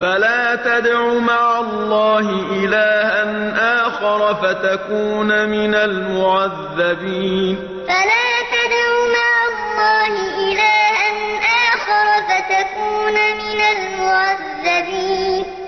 فَلَا تَدْعُ مَعَ اللَّهِ إِلَٰهًا آخَرَ فَتَكُونَ مِنَ الْمُعَذَّبِينَ. فَلَا تَدْعُ مَعَ اللَّهِ إِلَٰهًا آخَرَ فَتَكُونَ مِنَ الْمُعَذَّبِينَ.